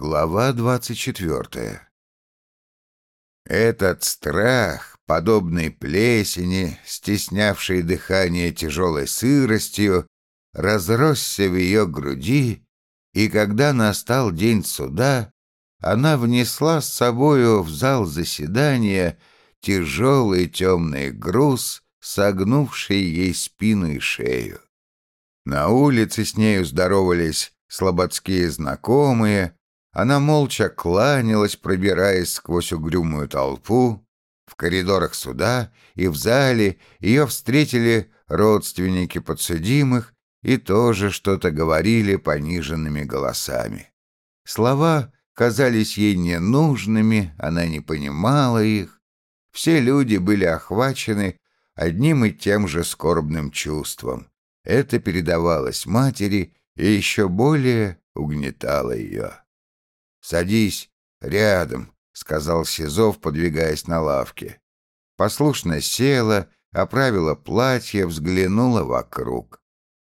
Глава двадцать четвертая Этот страх, подобный плесени, стеснявший дыхание тяжелой сыростью, разросся в ее груди, и когда настал день суда, она внесла с собою в зал заседания тяжелый темный груз, согнувший ей спину и шею. На улице с нею здоровались слободские знакомые, она молча кланялась, пробираясь сквозь угрюмую толпу. В коридорах суда и в зале ее встретили родственники подсудимых и тоже что-то говорили пониженными голосами. Слова казались ей ненужными, она не понимала их. Все люди были охвачены одним и тем же скорбным чувством. Это передавалось матери и еще более угнетало ее. «Садись рядом», — сказал Сизов, подвигаясь на лавке. Послушно села, оправила платье, взглянула вокруг.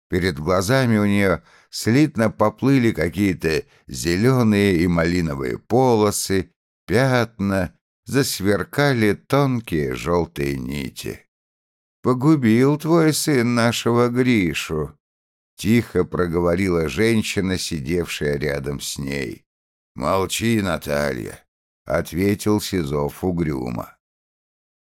Перед глазами у нее слитно поплыли какие-то зеленые и малиновые полосы, пятна, засверкали тонкие желтые нити. «Погубил твой сын нашего Гришу», — тихо проговорила женщина, сидевшая рядом с ней. «Молчи, Наталья», — ответил Сизов угрюмо.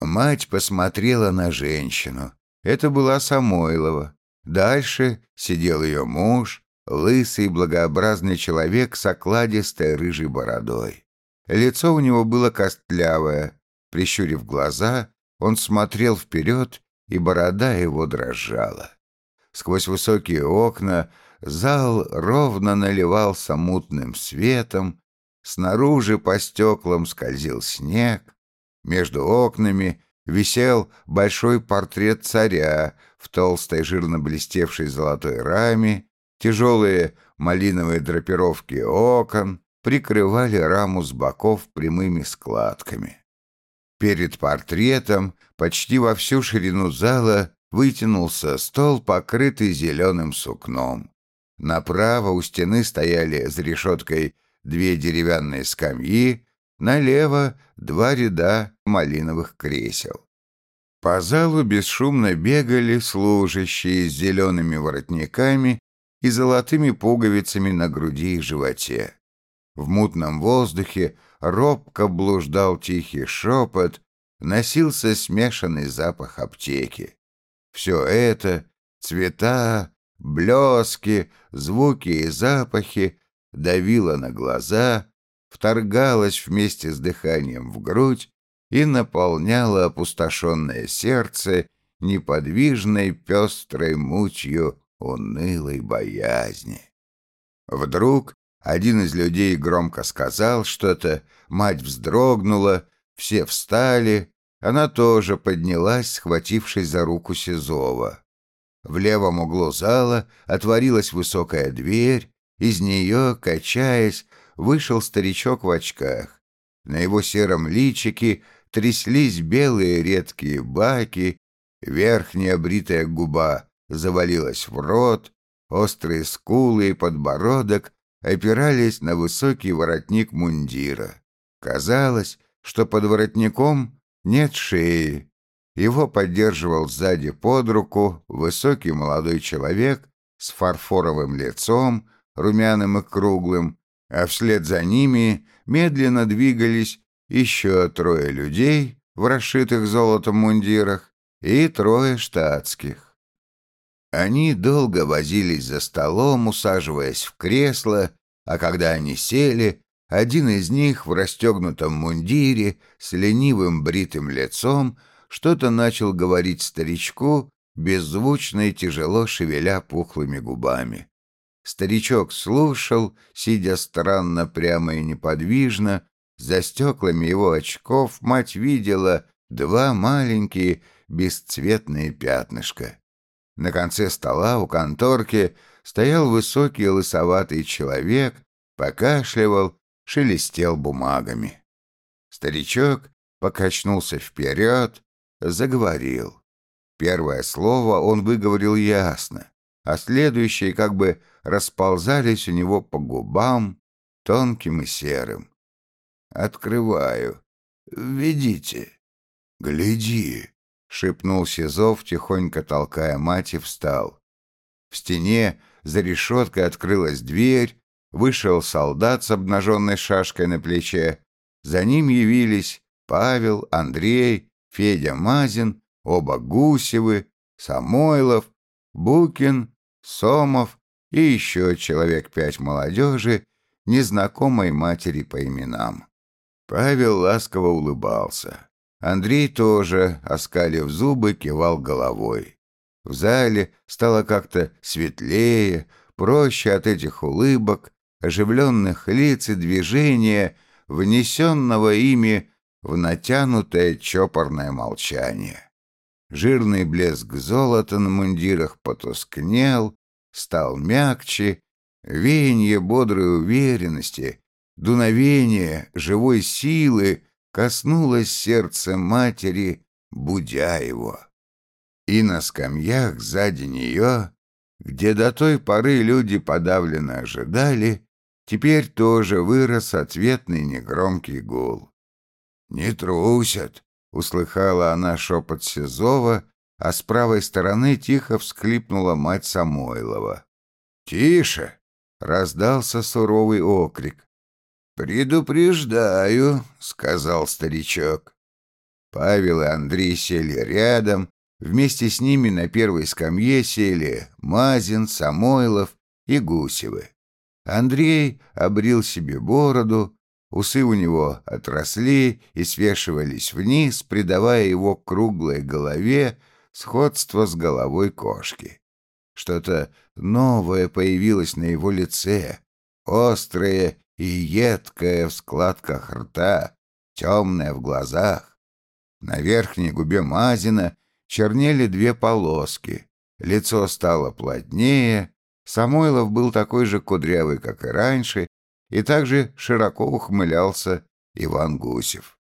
Мать посмотрела на женщину. Это была Самойлова. Дальше сидел ее муж, лысый благообразный человек с окладистой рыжей бородой. Лицо у него было костлявое. Прищурив глаза, он смотрел вперед, и борода его дрожала. Сквозь высокие окна зал ровно наливался мутным светом, Снаружи по стеклам скользил снег. Между окнами висел большой портрет царя в толстой жирно блестевшей золотой раме. Тяжелые малиновые драпировки окон прикрывали раму с боков прямыми складками. Перед портретом почти во всю ширину зала вытянулся стол, покрытый зеленым сукном. Направо у стены стояли за решеткой две деревянные скамьи, налево два ряда малиновых кресел. По залу бесшумно бегали служащие с зелеными воротниками и золотыми пуговицами на груди и животе. В мутном воздухе робко блуждал тихий шепот, носился смешанный запах аптеки. Все это — цвета, блески, звуки и запахи давила на глаза, вторгалась вместе с дыханием в грудь и наполняла опустошенное сердце неподвижной пестрой мутью унылой боязни. Вдруг один из людей громко сказал что-то, мать вздрогнула, все встали, она тоже поднялась, схватившись за руку Сизова. В левом углу зала отворилась высокая дверь, из нее, качаясь, вышел старичок в очках. На его сером личике тряслись белые редкие баки, верхняя бритая губа завалилась в рот, острые скулы и подбородок опирались на высокий воротник мундира. Казалось, что под воротником нет шеи. Его поддерживал сзади под руку высокий молодой человек с фарфоровым лицом, румяным и круглым, а вслед за ними медленно двигались еще трое людей в расшитых золотом мундирах и трое штатских. Они долго возились за столом, усаживаясь в кресло, а когда они сели, один из них в расстегнутом мундире с ленивым бритым лицом что-то начал говорить старичку, беззвучно и тяжело шевеля пухлыми губами. Старичок слушал, сидя странно прямо и неподвижно. За стеклами его очков мать видела два маленькие бесцветные пятнышка. На конце стола у конторки стоял высокий лысоватый человек, покашливал, шелестел бумагами. Старичок покачнулся вперед, заговорил. Первое слово он выговорил ясно, а следующие как бы расползались у него по губам, тонким и серым. «Открываю. Ведите». «Гляди», — шепнул Сизов, тихонько толкая мать, и встал. В стене за решеткой открылась дверь, вышел солдат с обнаженной шашкой на плече. За ним явились Павел, Андрей, Федя Мазин, оба Гусевы, Самойлов, Букин, Сомов и еще человек пять молодежи, незнакомой матери по именам. Павел ласково улыбался. Андрей тоже, оскалив зубы, кивал головой. В зале стало как-то светлее, проще от этих улыбок, оживленных лиц и движения, внесенного ими в натянутое чопорное молчание. Жирный блеск золота на мундирах потускнел, стал мягче, веяние бодрой уверенности, дуновение живой силы коснулось сердца матери, будя его. И на скамьях сзади нее, где до той поры люди подавленно ожидали, теперь тоже вырос ответный негромкий гул. «Не трусят!» Услыхала она шепот Сизова, а с правой стороны тихо всклипнула мать Самойлова. «Тише!» — раздался суровый окрик. «Предупреждаю», — сказал старичок. Павел и Андрей сели рядом, вместе с ними на первой скамье сели Мазин, Самойлов и Гусевы. Андрей обрил себе бороду, Усы у него отросли и свешивались вниз, придавая его круглой голове сходство с головой кошки. Что-то новое появилось на его лице, острое и едкое в складках рта, темное в глазах. На верхней губе Мазина чернели две полоски, лицо стало плотнее, Самойлов был такой же кудрявый, как и раньше, и также широко ухмылялся Иван Гусев.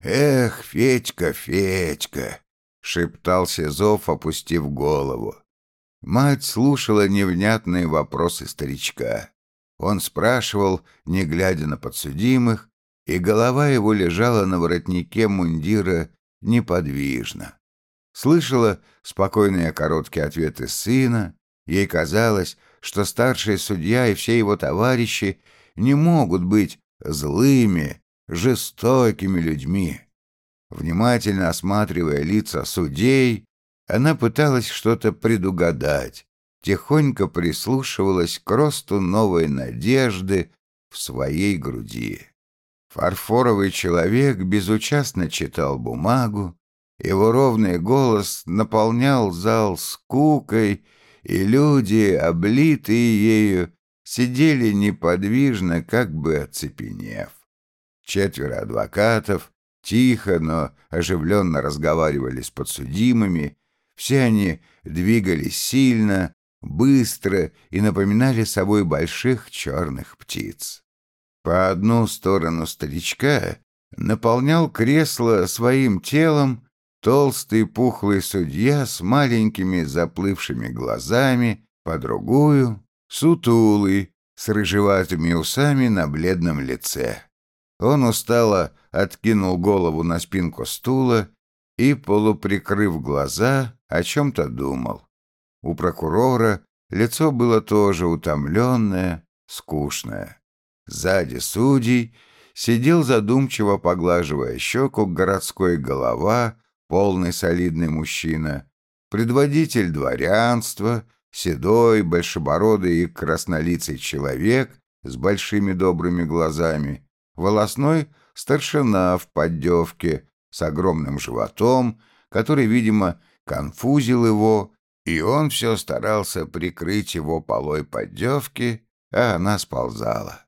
«Эх, Федька, Федька!» — шептал Сизов, опустив голову. Мать слушала невнятные вопросы старичка. Он спрашивал, не глядя на подсудимых, и голова его лежала на воротнике мундира неподвижно. Слышала спокойные короткие ответы сына. Ей казалось, что старший судья и все его товарищи не могут быть злыми, жестокими людьми. Внимательно осматривая лица судей, она пыталась что-то предугадать, тихонько прислушивалась к росту новой надежды в своей груди. Фарфоровый человек безучастно читал бумагу, его ровный голос наполнял зал скукой, и люди, облитые ею, сидели неподвижно, как бы оцепенев. Четверо адвокатов тихо, но оживленно разговаривали с подсудимыми, все они двигались сильно, быстро и напоминали собой больших черных птиц. По одну сторону старичка наполнял кресло своим телом толстый пухлый судья с маленькими заплывшими глазами, по другую сутулый, с рыжеватыми усами на бледном лице. Он устало откинул голову на спинку стула и, полуприкрыв глаза, о чем-то думал. У прокурора лицо было тоже утомленное, скучное. Сзади судей сидел задумчиво поглаживая щеку городской голова, полный солидный мужчина, предводитель дворянства — Седой, большебородый и краснолицый человек с большими добрыми глазами, волосной старшина в поддевке с огромным животом, который, видимо, конфузил его, и он все старался прикрыть его полой поддевки, а она сползала.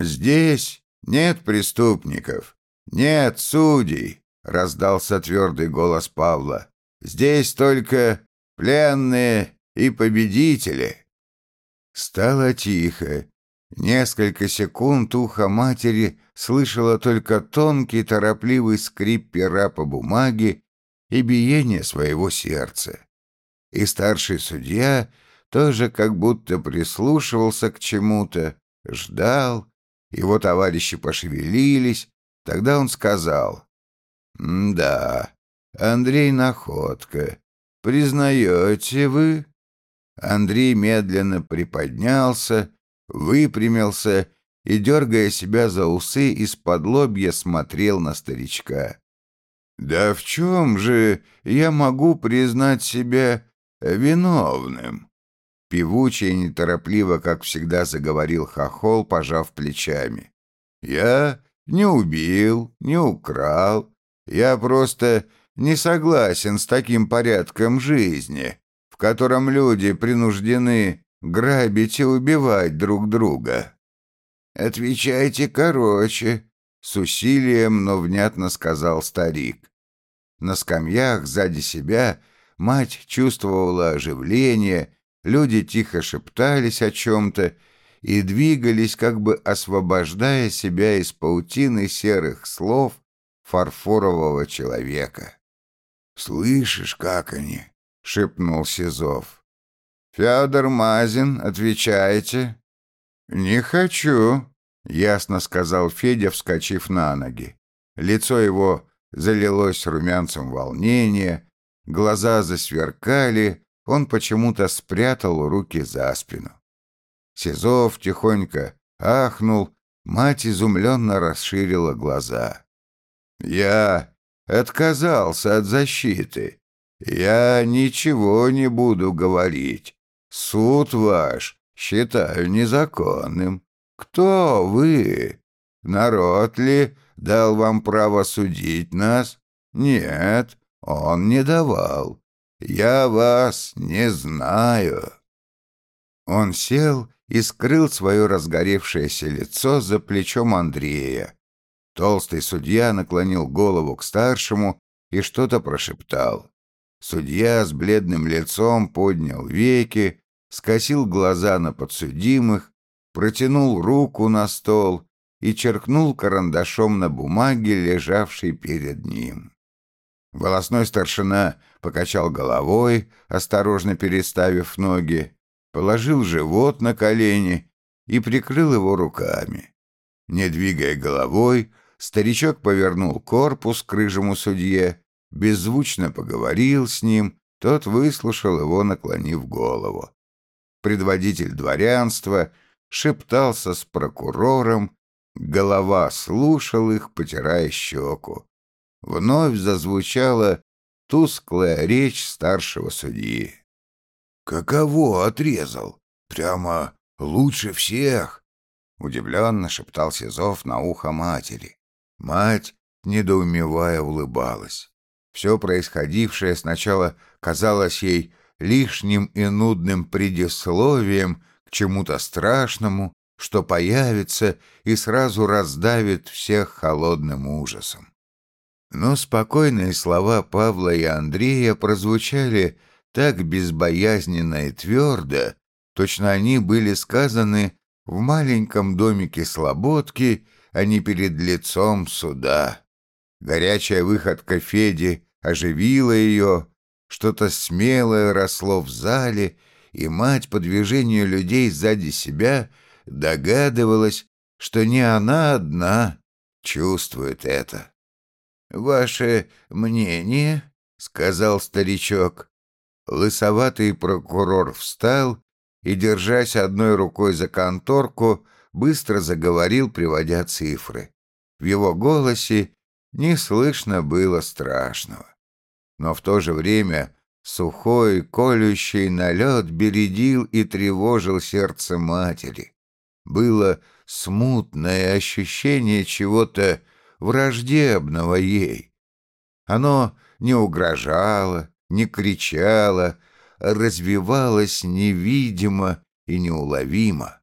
«Здесь нет преступников, нет судей», — раздался твердый голос Павла. «Здесь только пленные и победители. Стало тихо. Несколько секунд ухо матери слышало только тонкий торопливый скрип пера по бумаге и биение своего сердца. И старший судья тоже как будто прислушивался к чему-то, ждал, Его товарищи пошевелились. Тогда он сказал. «Да, Андрей Находка, признаете вы?» Андрей медленно приподнялся, выпрямился и, дергая себя за усы, из-под лобья смотрел на старичка. «Да в чем же я могу признать себя виновным?» Певуче и неторопливо, как всегда, заговорил хохол, пожав плечами. «Я не убил, не украл. Я просто не согласен с таким порядком жизни, в котором люди принуждены грабить и убивать друг друга». «Отвечайте короче», — с усилием, но внятно сказал старик. На скамьях сзади себя мать чувствовала оживление, люди тихо шептались о чем-то и двигались, как бы освобождая себя из паутины серых слов фарфорового человека. «Слышишь, как они?» — шепнул Сизов. «Федор Мазин, отвечайте». «Не хочу», — ясно сказал Федя, вскочив на ноги. Лицо его залилось румянцем волнения, глаза засверкали, он почему-то спрятал руки за спину. Сизов тихонько ахнул, мать изумленно расширила глаза. «Я отказался от защиты. Я ничего не буду говорить. Суд ваш считаю незаконным. Кто вы? Народ ли дал вам право судить нас? Нет, он не давал. Я вас не знаю». Он сел и скрыл свое разгоревшееся лицо за плечом Андрея. Толстый судья наклонил голову к старшему и что-то прошептал. Судья с бледным лицом поднял веки, скосил глаза на подсудимых, протянул руку на стол и черкнул карандашом на бумаге, лежавшей перед ним. Волосной старшина покачал головой, осторожно переставив ноги, положил живот на колени и прикрыл его руками. Не двигая головой, старичок повернул корпус к рыжему судье, беззвучно поговорил с ним, тот выслушал его, наклонив голову. Предводитель дворянства шептался с прокурором, голова слушал их, потирая щеку. Вновь зазвучала тусклая речь старшего судьи. «Каково отрезал? Прямо лучше всех!» Удивленно шептал Сизов на ухо матери. Мать, недоумевая, улыбалась. Все происходившее сначала казалось ей лишним и нудным предисловием к чему-то страшному, что появится и сразу раздавит всех холодным ужасом. Но спокойные слова Павла и Андрея прозвучали так безбоязненно и твердо, точно они были сказаны в маленьком домике Слободки, а не перед лицом суда. Горячая выходка Феди оживила ее, что-то смелое росло в зале, и мать по движению людей сзади себя догадывалась, что не она одна чувствует это. «Ваше мнение?» — сказал старичок. Лысоватый прокурор встал и, держась одной рукой за конторку, быстро заговорил, приводя цифры. В его голосе не слышно было страшного. Но в то же время сухой, колющий налет бередил и тревожил сердце матери. Было смутное ощущение чего-то враждебного ей. Оно не угрожало, не кричало, развивалось невидимо и неуловимо.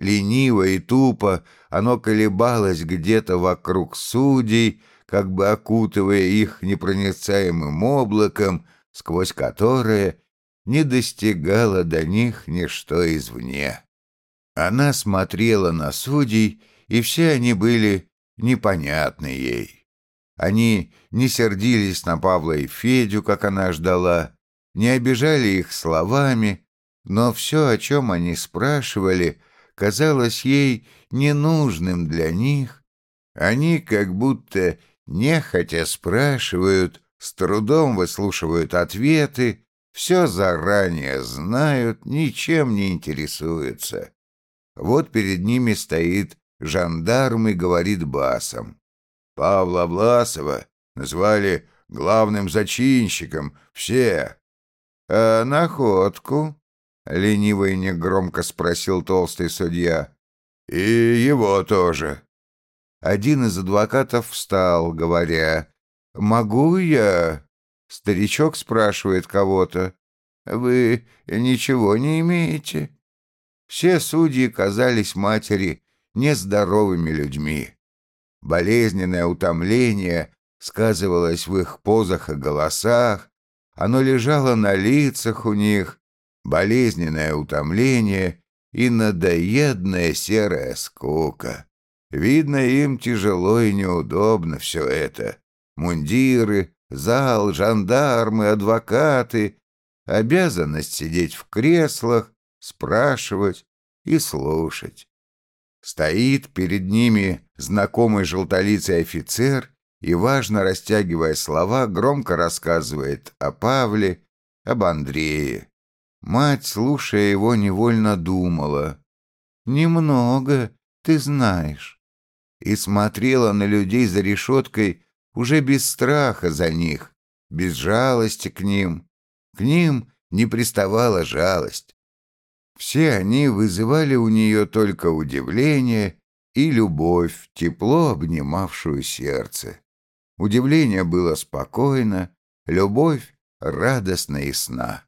Лениво и тупо оно колебалось где-то вокруг судей, как бы окутывая их непроницаемым облаком, сквозь которое не достигало до них ничто извне. Она смотрела на судей, и все они были непонятны ей. Они не сердились на Павла и Федю, как она ждала, не обижали их словами, но все, о чем они спрашивали, казалось ей ненужным для них. Они как будто нехотя спрашивают, с трудом выслушивают ответы, все заранее знают, ничем не интересуются. Вот перед ними стоит жандарм и говорит басом. Павла Власова назвали главным зачинщиком, все. А находку? — лениво и негромко спросил толстый судья. «И его тоже». Один из адвокатов встал, говоря, «Могу я?» Старичок спрашивает кого-то. «Вы ничего не имеете?» Все судьи казались матери нездоровыми людьми. Болезненное утомление сказывалось в их позах и голосах, оно лежало на лицах у них, болезненное утомление и надоедная серая скука. Видно, им тяжело и неудобно все это. Мундиры, зал, жандармы, адвокаты, обязанность сидеть в креслах, спрашивать и слушать. Стоит перед ними знакомый желтолицый офицер и, важно растягивая слова, громко рассказывает о Павле, об Андрее. Мать, слушая его, невольно думала. «Немного, ты знаешь». И смотрела на людей за решеткой уже без страха за них, без жалости к ним. К ним не приставала жалость. Все они вызывали у нее только удивление и любовь, тепло обнимавшую сердце. Удивление было спокойно, любовь радостна и сна.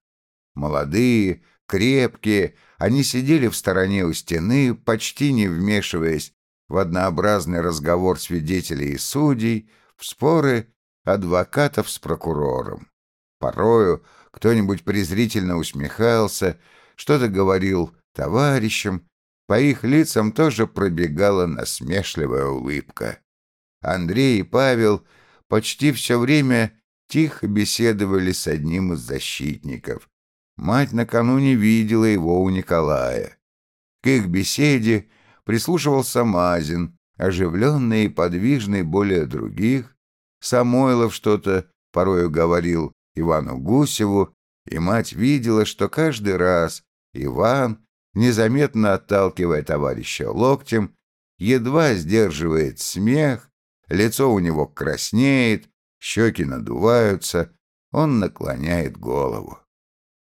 Молодые, крепкие, они сидели в стороне у стены, почти не вмешиваясь в однообразный разговор свидетелей и судей, в споры адвокатов с прокурором. Порою кто-нибудь презрительно усмехался, что-то говорил товарищам, по их лицам тоже пробегала насмешливая улыбка. Андрей и Павел почти все время тихо беседовали с одним из защитников, Мать накануне видела его у Николая. К их беседе прислушивался Мазин, оживленный и подвижный более других. Самойлов что-то порою говорил Ивану Гусеву, и мать видела, что каждый раз Иван, незаметно отталкивая товарища локтем, едва сдерживает смех, лицо у него краснеет, щеки надуваются, он наклоняет голову.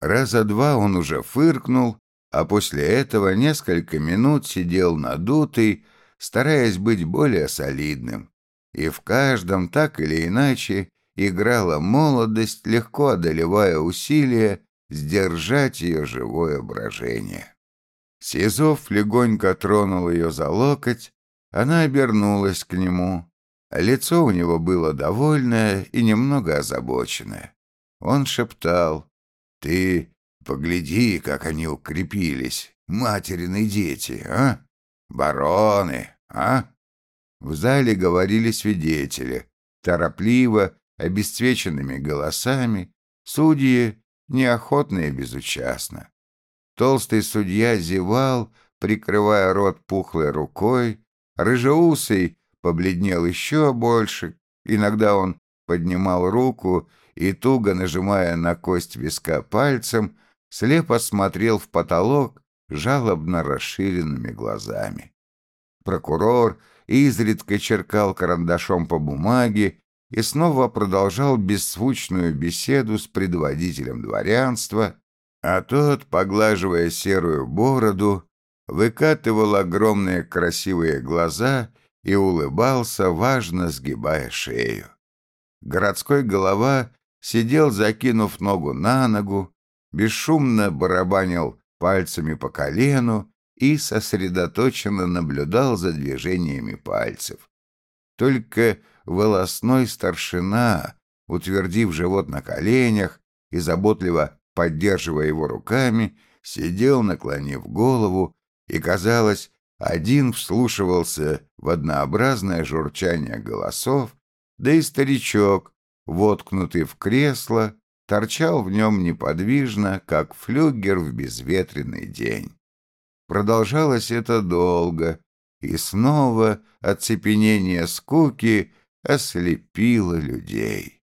Раза два он уже фыркнул, а после этого несколько минут сидел надутый, стараясь быть более солидным. И в каждом так или иначе играла молодость, легко одолевая усилия сдержать ее живое брожение. Сизов легонько тронул ее за локоть, она обернулась к нему. Лицо у него было довольное и немного озабоченное. Он шептал ты погляди, как они укрепились, материны дети, а? Бароны, а? В зале говорили свидетели, торопливо, обесцвеченными голосами, судьи неохотно и безучастно. Толстый судья зевал, прикрывая рот пухлой рукой, рыжеусый побледнел еще больше, иногда он поднимал руку и, туго нажимая на кость виска пальцем, слепо смотрел в потолок жалобно расширенными глазами. Прокурор изредка черкал карандашом по бумаге и снова продолжал бесзвучную беседу с предводителем дворянства, а тот, поглаживая серую бороду, выкатывал огромные красивые глаза и улыбался, важно сгибая шею. Городской голова сидел, закинув ногу на ногу, бесшумно барабанил пальцами по колену и сосредоточенно наблюдал за движениями пальцев. Только волосной старшина, утвердив живот на коленях и заботливо поддерживая его руками, сидел, наклонив голову, и, казалось, один вслушивался в однообразное журчание голосов, да и старичок, воткнутый в кресло, торчал в нем неподвижно, как флюгер в безветренный день. Продолжалось это долго, и снова оцепенение скуки ослепило людей.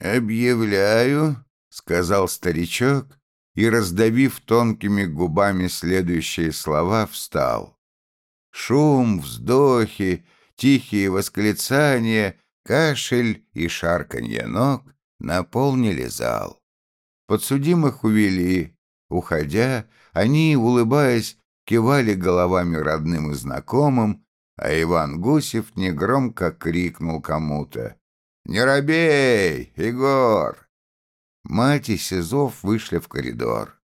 «Объявляю», — сказал старичок, и, раздавив тонкими губами следующие слова, встал. Шум, вздохи, тихие восклицания, кашель и шарканье ног наполнили зал. Подсудимых увели. Уходя, они, улыбаясь, кивали головами родным и знакомым, а Иван Гусев негромко крикнул кому-то. «Не робей, Егор!» Мать и Сизов вышли в коридор.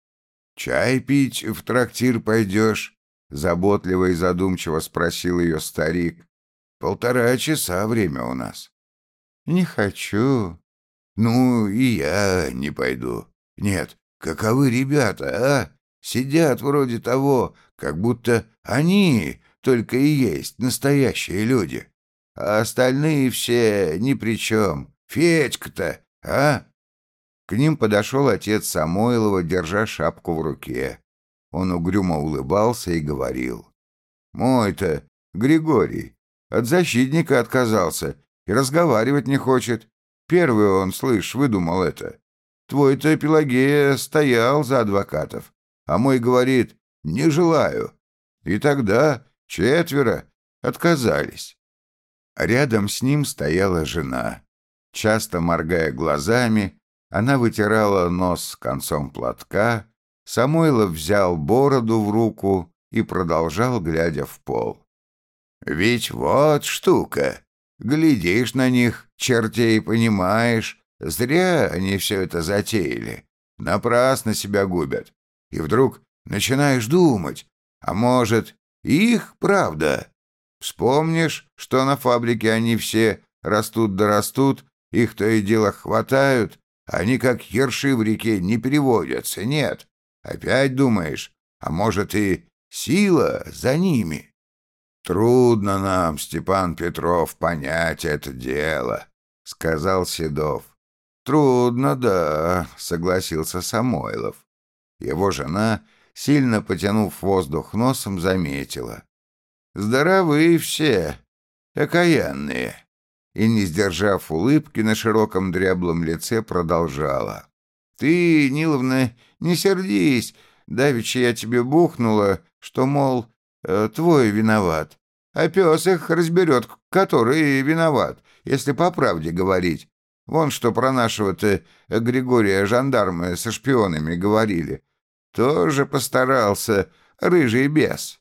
«Чай пить в трактир пойдешь?» Заботливо и задумчиво спросил ее старик. «Полтора часа время у нас». «Не хочу». «Ну, и я не пойду. Нет, каковы ребята, а? Сидят вроде того, как будто они только и есть настоящие люди. А остальные все ни при чем. Федька-то, а?» К ним подошел отец Самойлова, держа шапку в руке. Он угрюмо улыбался и говорил. «Мой-то, Григорий, от защитника отказался и разговаривать не хочет. Первый он, слышь, выдумал это. Твой-то Пелагея стоял за адвокатов, а мой говорит «не желаю». И тогда четверо отказались. Рядом с ним стояла жена. Часто моргая глазами, она вытирала нос концом платка, Самойлов взял бороду в руку и продолжал, глядя в пол. «Ведь вот штука. Глядишь на них, чертей понимаешь, зря они все это затеяли. Напрасно себя губят. И вдруг начинаешь думать, а может, их правда? Вспомнишь, что на фабрике они все растут да растут, их то и дело хватают, они как ерши в реке не переводятся, нет. Опять думаешь, а может и сила за ними? Трудно нам, Степан Петров, понять это дело, сказал Седов. Трудно, да, согласился Самойлов. Его жена, сильно потянув воздух носом, заметила. Здоровы все, окаянные и, не сдержав улыбки на широком дряблом лице, продолжала. «Ты, Ниловна, не сердись, давеча я тебе бухнула, что, мол, твой виноват, а пес их разберет, который виноват, если по правде говорить. Вон что про нашего-то Григория жандармы со шпионами говорили. Тоже постарался, рыжий бес».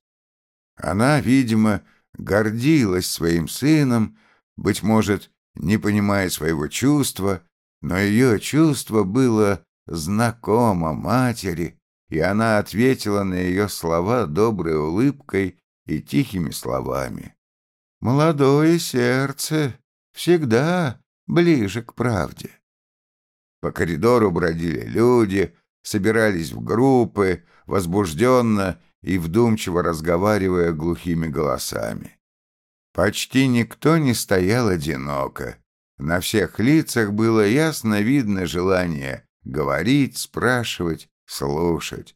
Она, видимо, гордилась своим сыном, быть может, не понимая своего чувства, но ее чувство было знакомо матери, и она ответила на ее слова доброй улыбкой и тихими словами. «Молодое сердце всегда ближе к правде». По коридору бродили люди, собирались в группы, возбужденно и вдумчиво разговаривая глухими голосами. Почти никто не стоял одиноко. На всех лицах было ясно видно желание говорить, спрашивать, слушать.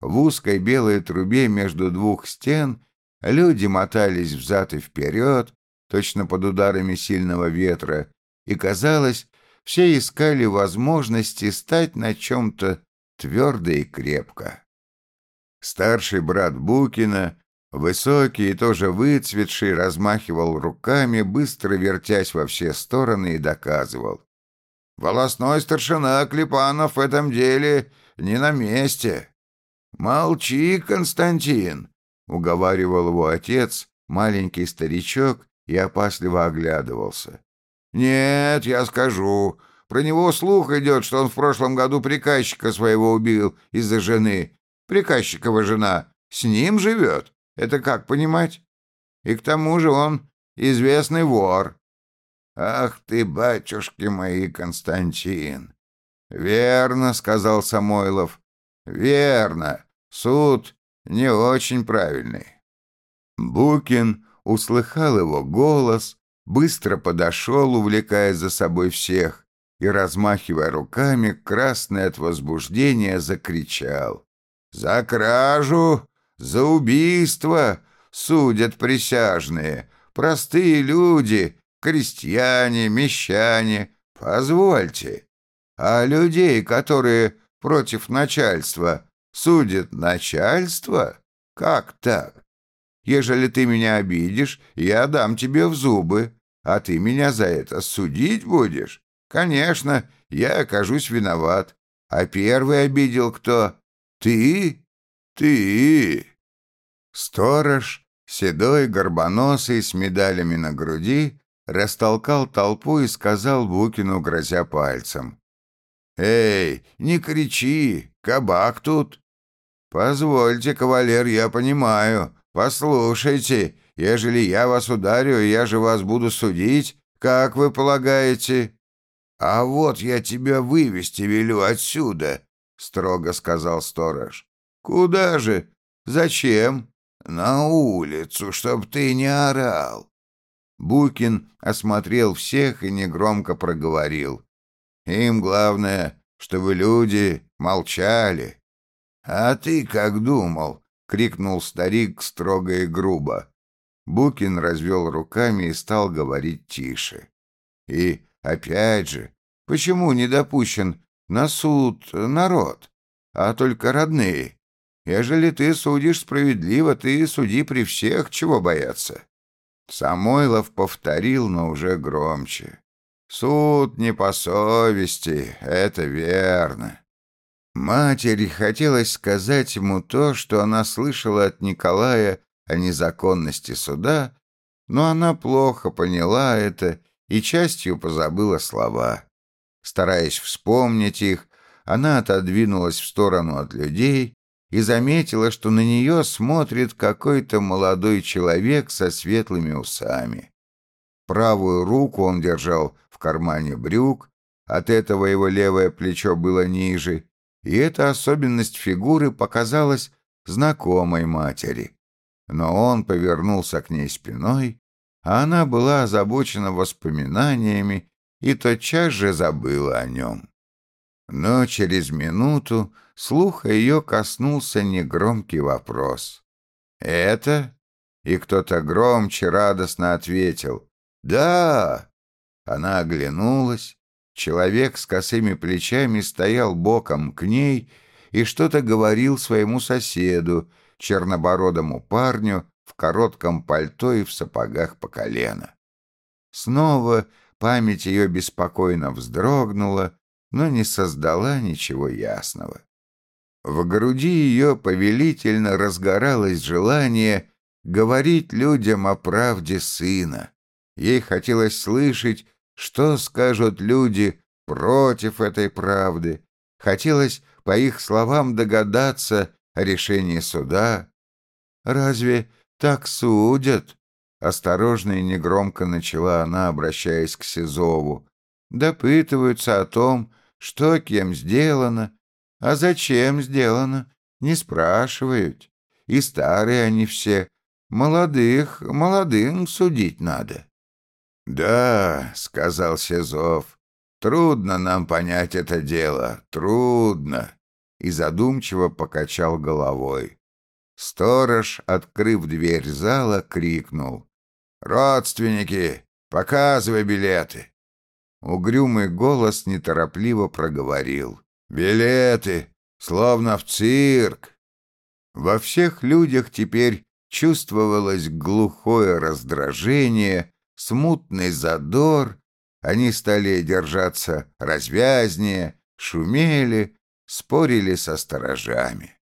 В узкой белой трубе между двух стен люди мотались взад и вперед, точно под ударами сильного ветра, и, казалось, все искали возможности стать на чем-то твердо и крепко. Старший брат Букина Высокий и тоже выцветший размахивал руками, быстро вертясь во все стороны и доказывал. «Волосной старшина Клепанов в этом деле не на месте». «Молчи, Константин», — уговаривал его отец, маленький старичок, и опасливо оглядывался. «Нет, я скажу. Про него слух идет, что он в прошлом году приказчика своего убил из-за жены. Приказчикова жена с ним живет». Это как понимать? И к тому же он известный вор. Ах ты, батюшки мои, Константин! Верно, сказал Самойлов. Верно. Суд не очень правильный. Букин услыхал его голос, быстро подошел, увлекая за собой всех, и, размахивая руками, красный от возбуждения, закричал. «За кражу За убийство судят присяжные, простые люди, крестьяне, мещане. Позвольте, а людей, которые против начальства, судит начальство? Как так? Ежели ты меня обидишь, я дам тебе в зубы, а ты меня за это судить будешь? Конечно, я окажусь виноват. А первый обидел кто? Ты? Ты? Сторож, седой, горбоносый, с медалями на груди, растолкал толпу и сказал Букину, грозя пальцем. «Эй, не кричи, кабак тут!» «Позвольте, кавалер, я понимаю. Послушайте, ежели я вас ударю, я же вас буду судить, как вы полагаете?» «А вот я тебя вывести велю отсюда», — строго сказал сторож. «Куда же? Зачем?» «На улицу, чтоб ты не орал». Букин осмотрел всех и негромко проговорил. Им главное, чтобы люди молчали. А ты как думал? крикнул старик строго и грубо. Букин развел руками и стал говорить тише. И опять же, почему не допущен на суд народ, а только родные? Ежели ты судишь справедливо, ты суди при всех, чего бояться. Самойлов повторил, но уже громче. Суд не по совести, это верно. Матери хотелось сказать ему то, что она слышала от Николая о незаконности суда, но она плохо поняла это и частью позабыла слова. Стараясь вспомнить их, она отодвинулась в сторону от людей и заметила, что на нее смотрит какой-то молодой человек со светлыми усами. Правую руку он держал кармане брюк, от этого его левое плечо было ниже, и эта особенность фигуры показалась знакомой матери. Но он повернулся к ней спиной, а она была озабочена воспоминаниями и тотчас же забыла о нем. Но через минуту слуха ее коснулся негромкий вопрос. «Это?» И кто-то громче радостно ответил. «Да!» Она оглянулась. Человек с косыми плечами стоял боком к ней и что-то говорил своему соседу, чернобородому парню в коротком пальто и в сапогах по колено. Снова память ее беспокойно вздрогнула, но не создала ничего ясного. В груди ее повелительно разгоралось желание говорить людям о правде сына, Ей хотелось слышать, что скажут люди против этой правды. Хотелось, по их словам, догадаться о решении суда. «Разве так судят?» Осторожно и негромко начала она, обращаясь к Сизову. «Допытываются о том, что кем сделано, а зачем сделано, не спрашивают. И старые они все, молодых, молодым судить надо». «Да», — сказал Сизов, — «трудно нам понять это дело, трудно», и задумчиво покачал головой. Сторож, открыв дверь зала, крикнул. «Родственники, показывай билеты!» Угрюмый голос неторопливо проговорил. «Билеты, словно в цирк!» Во всех людях теперь чувствовалось глухое раздражение, смутный задор, они стали держаться развязнее, шумели, спорили со сторожами.